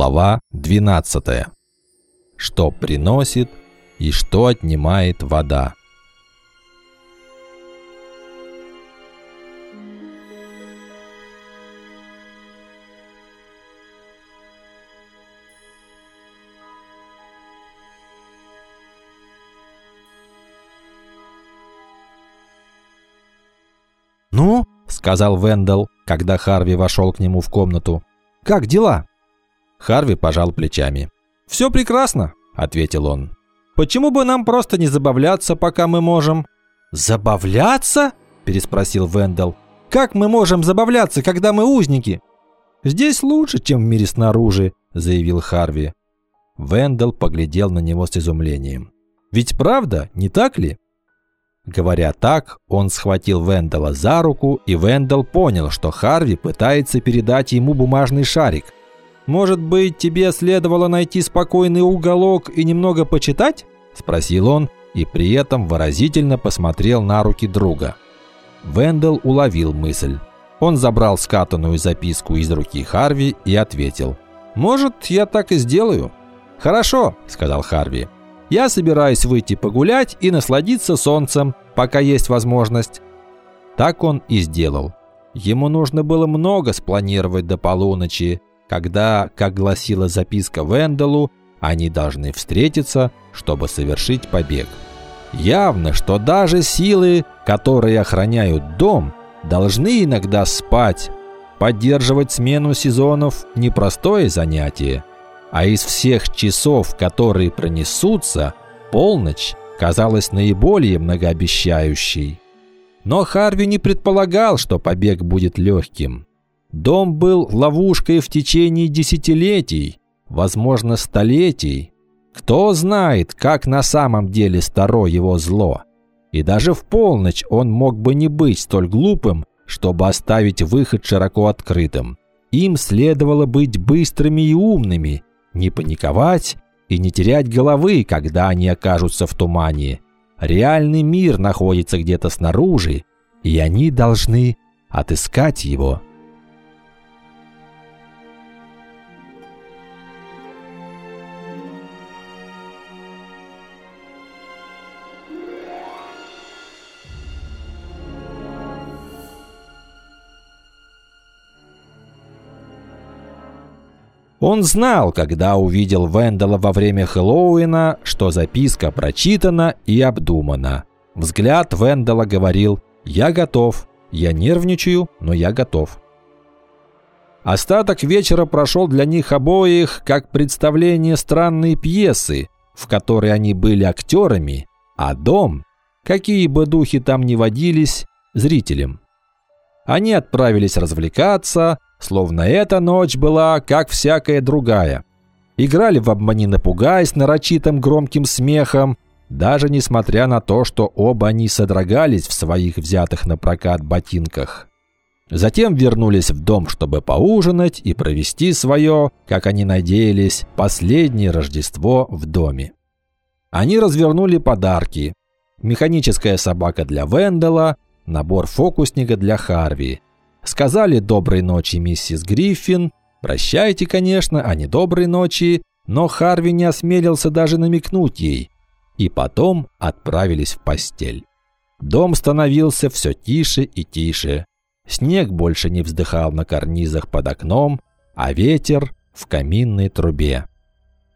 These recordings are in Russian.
Глава 12. Что приносит и что отнимает вода. «Ну?» – сказал Вендел, когда Харви вошел к нему в комнату. «Как дела?» Харви пожал плечами. «Все прекрасно», – ответил он. «Почему бы нам просто не забавляться, пока мы можем?» «Забавляться?» – переспросил Вендел. «Как мы можем забавляться, когда мы узники?» «Здесь лучше, чем в мире снаружи», – заявил Харви. Вендел поглядел на него с изумлением. «Ведь правда, не так ли?» Говоря так, он схватил Вендела за руку, и Вендел понял, что Харви пытается передать ему бумажный шарик – «Может быть, тебе следовало найти спокойный уголок и немного почитать?» – спросил он и при этом выразительно посмотрел на руки друга. Вендел уловил мысль. Он забрал скатанную записку из руки Харви и ответил. «Может, я так и сделаю?» «Хорошо», – сказал Харви. «Я собираюсь выйти погулять и насладиться солнцем, пока есть возможность». Так он и сделал. Ему нужно было много спланировать до полуночи, когда, как гласила записка Венделу, они должны встретиться, чтобы совершить побег. Явно, что даже силы, которые охраняют дом, должны иногда спать. Поддерживать смену сезонов – непростое занятие. А из всех часов, которые пронесутся, полночь казалась наиболее многообещающей. Но Харви не предполагал, что побег будет легким. Дом был ловушкой в течение десятилетий, возможно, столетий. Кто знает, как на самом деле старо его зло. И даже в полночь он мог бы не быть столь глупым, чтобы оставить выход широко открытым. Им следовало быть быстрыми и умными, не паниковать и не терять головы, когда они окажутся в тумане. Реальный мир находится где-то снаружи, и они должны отыскать его. Он знал, когда увидел Вендела во время Хэллоуина, что записка прочитана и обдумана. Взгляд Вендела говорил «Я готов, я нервничаю, но я готов». Остаток вечера прошел для них обоих как представление странной пьесы, в которой они были актерами, а дом, какие бы духи там ни водились, зрителем. Они отправились развлекаться, словно эта ночь была, как всякая другая. Играли в «Обмани напугай» с нарочитым громким смехом, даже несмотря на то, что оба они содрогались в своих взятых на прокат ботинках. Затем вернулись в дом, чтобы поужинать и провести свое, как они надеялись, последнее Рождество в доме. Они развернули подарки. Механическая собака для Вендела, набор фокусника для Харви – Сказали «доброй ночи, миссис Гриффин». Прощайте, конечно, а не доброй ночи, но Харви не осмелился даже намекнуть ей. И потом отправились в постель. Дом становился все тише и тише. Снег больше не вздыхал на карнизах под окном, а ветер в каминной трубе.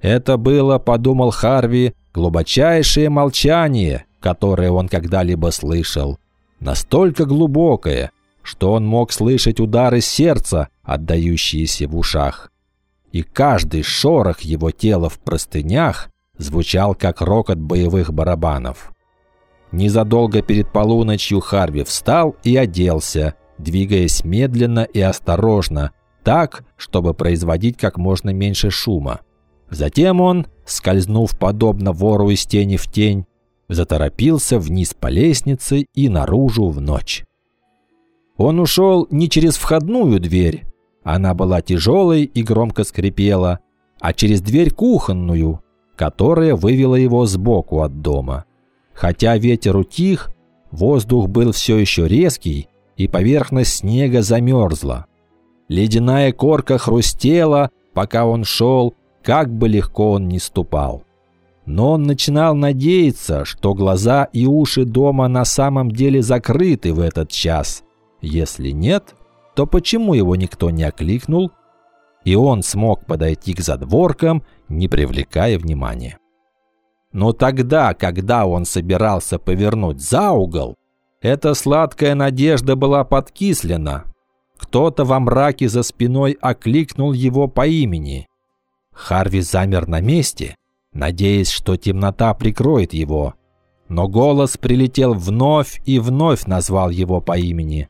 Это было, подумал Харви, глубочайшее молчание, которое он когда-либо слышал. Настолько глубокое, что он мог слышать удары сердца, отдающиеся в ушах. И каждый шорох его тела в простынях звучал как рокот боевых барабанов. Незадолго перед полуночью Харви встал и оделся, двигаясь медленно и осторожно, так, чтобы производить как можно меньше шума. Затем он, скользнув подобно вору из тени в тень, заторопился вниз по лестнице и наружу в ночь. Он ушел не через входную дверь, она была тяжелой и громко скрипела, а через дверь кухонную, которая вывела его сбоку от дома. Хотя ветер утих, воздух был все еще резкий, и поверхность снега замерзла. Ледяная корка хрустела, пока он шел, как бы легко он ни ступал. Но он начинал надеяться, что глаза и уши дома на самом деле закрыты в этот час. Если нет, то почему его никто не окликнул, и он смог подойти к задворкам, не привлекая внимания? Но тогда, когда он собирался повернуть за угол, эта сладкая надежда была подкислена. Кто-то во мраке за спиной окликнул его по имени. Харви замер на месте, надеясь, что темнота прикроет его. Но голос прилетел вновь и вновь назвал его по имени.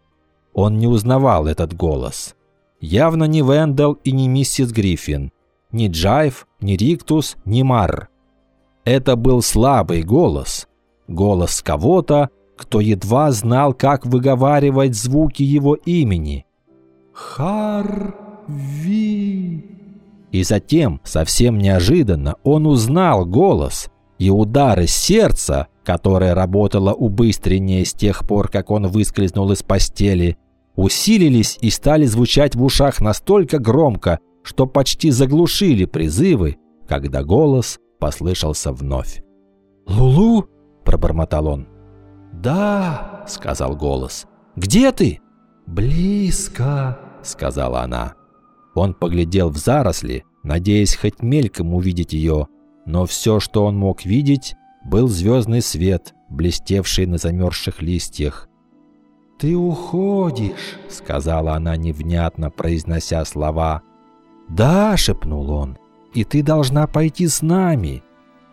Он не узнавал этот голос. Явно не Вендел и не миссис Гриффин. Ни Джайв, ни Риктус, ни Марр. Это был слабый голос. Голос кого-то, кто едва знал, как выговаривать звуки его имени. «Харви!» И затем, совсем неожиданно, он узнал голос и удары сердца, которое работало убыстреннее с тех пор, как он выскользнул из постели, усилились и стали звучать в ушах настолько громко, что почти заглушили призывы, когда голос послышался вновь. «Лулу?» – пробормотал он. «Да», – сказал голос. «Где ты?» «Близко», – сказала она. Он поглядел в заросли, надеясь хоть мельком увидеть ее, но все, что он мог видеть, был звездный свет, блестевший на замерзших листьях. «Ты уходишь», — сказала она невнятно, произнося слова. «Да», — шепнул он, — «и ты должна пойти с нами».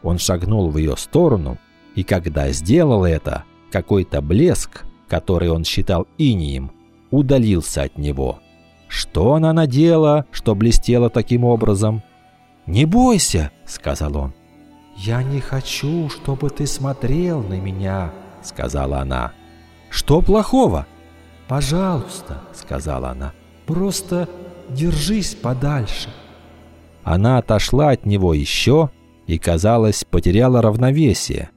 Он шагнул в ее сторону, и когда сделал это, какой-то блеск, который он считал инием, удалился от него. Что она надела, что блестела таким образом? «Не бойся», — сказал он. «Я не хочу, чтобы ты смотрел на меня», — сказала она. «Что плохого?» «Пожалуйста», — сказала она, — «просто держись подальше». Она отошла от него еще и, казалось, потеряла равновесие.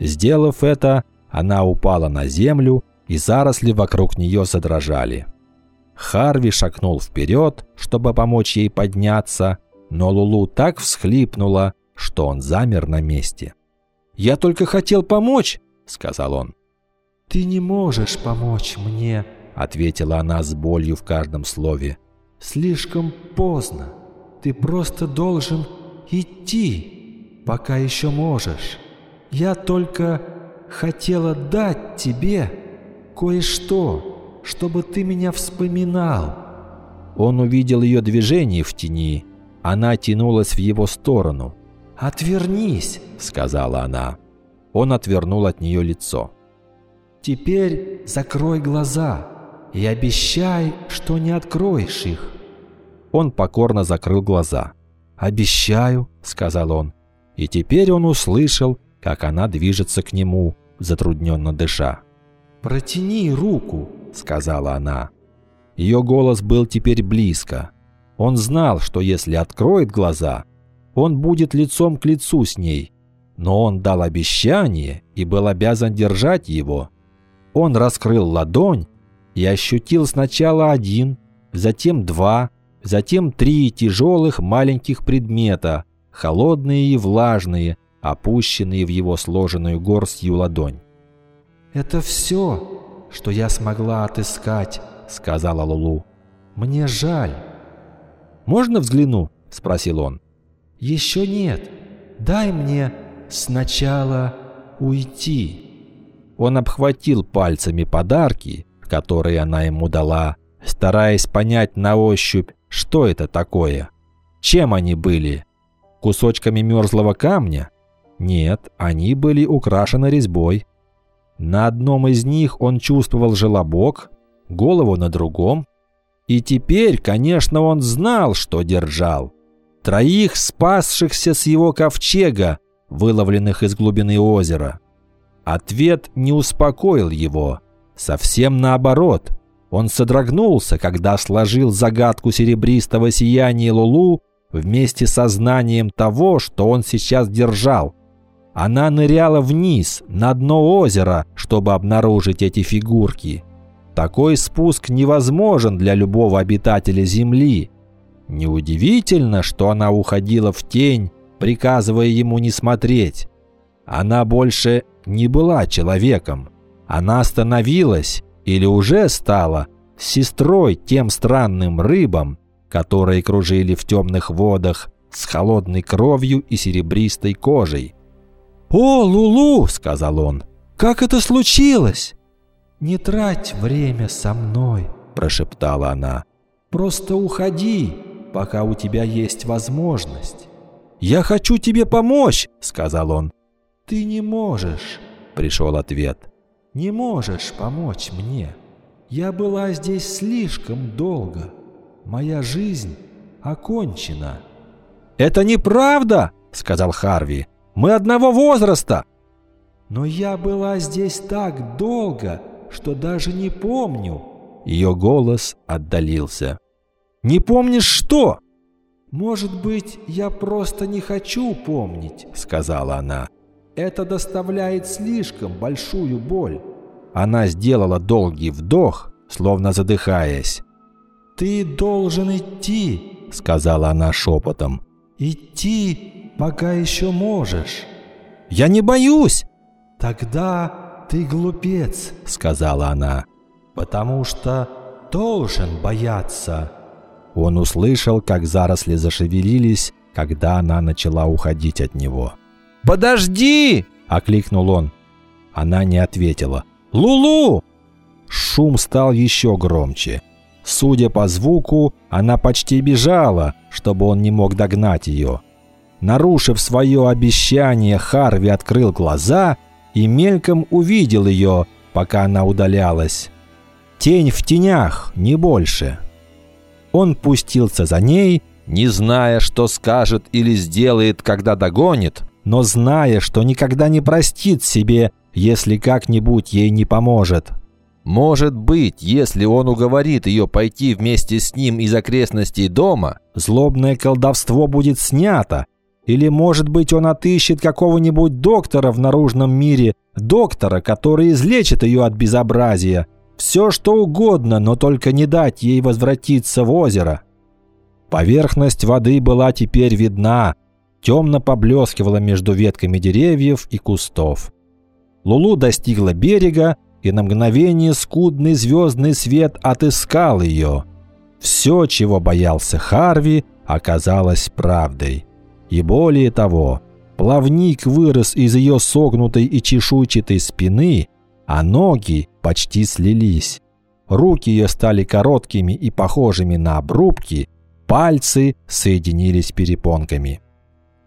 Сделав это, она упала на землю, и заросли вокруг нее задрожали. Харви шагнул вперед, чтобы помочь ей подняться, но Лулу так всхлипнула, что он замер на месте. «Я только хотел помочь», — сказал он. «Ты не можешь помочь мне», — ответила она с болью в каждом слове. «Слишком поздно. Ты просто должен идти, пока еще можешь. Я только хотела дать тебе кое-что» чтобы ты меня вспоминал». Он увидел ее движение в тени. Она тянулась в его сторону. «Отвернись», — сказала она. Он отвернул от нее лицо. «Теперь закрой глаза и обещай, что не откроешь их». Он покорно закрыл глаза. «Обещаю», — сказал он. И теперь он услышал, как она движется к нему, затрудненно дыша. «Протяни руку», — сказала она. Ее голос был теперь близко. Он знал, что если откроет глаза, он будет лицом к лицу с ней. Но он дал обещание и был обязан держать его. Он раскрыл ладонь и ощутил сначала один, затем два, затем три тяжелых маленьких предмета, холодные и влажные, опущенные в его сложенную горстью ладонь. «Это все», что я смогла отыскать», — сказала Лулу. «Мне жаль». «Можно взгляну?» — спросил он. «Еще нет. Дай мне сначала уйти». Он обхватил пальцами подарки, которые она ему дала, стараясь понять на ощупь, что это такое. Чем они были? Кусочками мерзлого камня? Нет, они были украшены резьбой. На одном из них он чувствовал желобок, голову на другом. И теперь, конечно, он знал, что держал. Троих спасшихся с его ковчега, выловленных из глубины озера. Ответ не успокоил его. Совсем наоборот. Он содрогнулся, когда сложил загадку серебристого сияния Лулу вместе со знанием того, что он сейчас держал. Она ныряла вниз, на дно озера, чтобы обнаружить эти фигурки. Такой спуск невозможен для любого обитателя Земли. Неудивительно, что она уходила в тень, приказывая ему не смотреть. Она больше не была человеком. Она становилась или уже стала сестрой тем странным рыбам, которые кружили в темных водах с холодной кровью и серебристой кожей. «О, Лулу!» – сказал он. «Как это случилось?» «Не трать время со мной», – прошептала она. «Просто уходи, пока у тебя есть возможность». «Я хочу тебе помочь», – сказал он. «Ты не можешь», – пришел ответ. «Не можешь помочь мне. Я была здесь слишком долго. Моя жизнь окончена». «Это неправда!» – сказал Харви. «Мы одного возраста!» «Но я была здесь так долго, что даже не помню». Ее голос отдалился. «Не помнишь что?» «Может быть, я просто не хочу помнить», — сказала она. «Это доставляет слишком большую боль». Она сделала долгий вдох, словно задыхаясь. «Ты должен идти», — сказала она шепотом. «Идти, пока еще можешь». «Я не боюсь!» «Тогда ты глупец», — сказала она, «потому что должен бояться». Он услышал, как заросли зашевелились, когда она начала уходить от него. «Подожди!» – окликнул он. Она не ответила. «Лулу!» Шум стал еще громче. Судя по звуку, она почти бежала, чтобы он не мог догнать ее. Нарушив свое обещание, Харви открыл глаза и мельком увидел ее, пока она удалялась. Тень в тенях, не больше. Он пустился за ней, не зная, что скажет или сделает, когда догонит, но зная, что никогда не простит себе, если как-нибудь ей не поможет. Может быть, если он уговорит ее пойти вместе с ним из окрестностей дома, злобное колдовство будет снято. Или, может быть, он отыщет какого-нибудь доктора в наружном мире, доктора, который излечит ее от безобразия. Все что угодно, но только не дать ей возвратиться в озеро. Поверхность воды была теперь видна, темно поблескивала между ветками деревьев и кустов. Лулу достигла берега, и на мгновение скудный звездный свет отыскал ее. Все, чего боялся Харви, оказалось правдой. И более того, плавник вырос из ее согнутой и чешуйчатой спины, а ноги почти слились. Руки ее стали короткими и похожими на обрубки, пальцы соединились перепонками.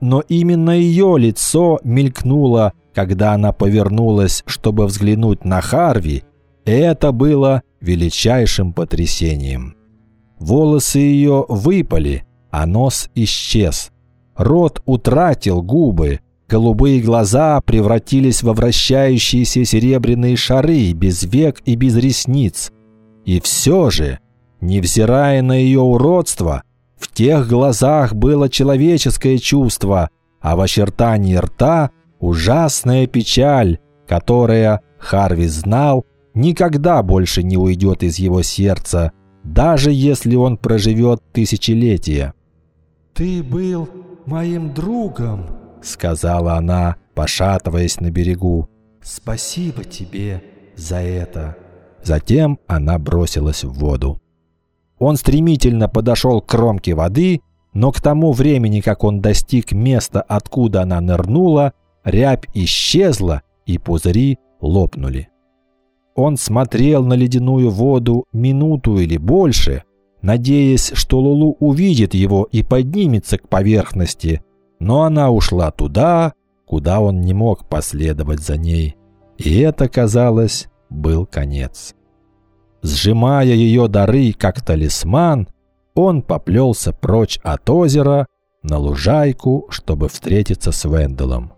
Но именно ее лицо мелькнуло когда она повернулась, чтобы взглянуть на Харви, это было величайшим потрясением. Волосы ее выпали, а нос исчез. Рот утратил губы, голубые глаза превратились во вращающиеся серебряные шары без век и без ресниц. И все же, невзирая на ее уродство, в тех глазах было человеческое чувство, а в очертании рта – Ужасная печаль, которая, Харви знал, никогда больше не уйдет из его сердца, даже если он проживет тысячелетия. «Ты был моим другом», — сказала она, пошатываясь на берегу. «Спасибо тебе за это». Затем она бросилась в воду. Он стремительно подошел к кромке воды, но к тому времени, как он достиг места, откуда она нырнула, рябь исчезла, и пузыри лопнули. Он смотрел на ледяную воду минуту или больше, надеясь, что Лулу увидит его и поднимется к поверхности, но она ушла туда, куда он не мог последовать за ней. И это, казалось, был конец. Сжимая ее дары как талисман, он поплелся прочь от озера на лужайку, чтобы встретиться с Венделом.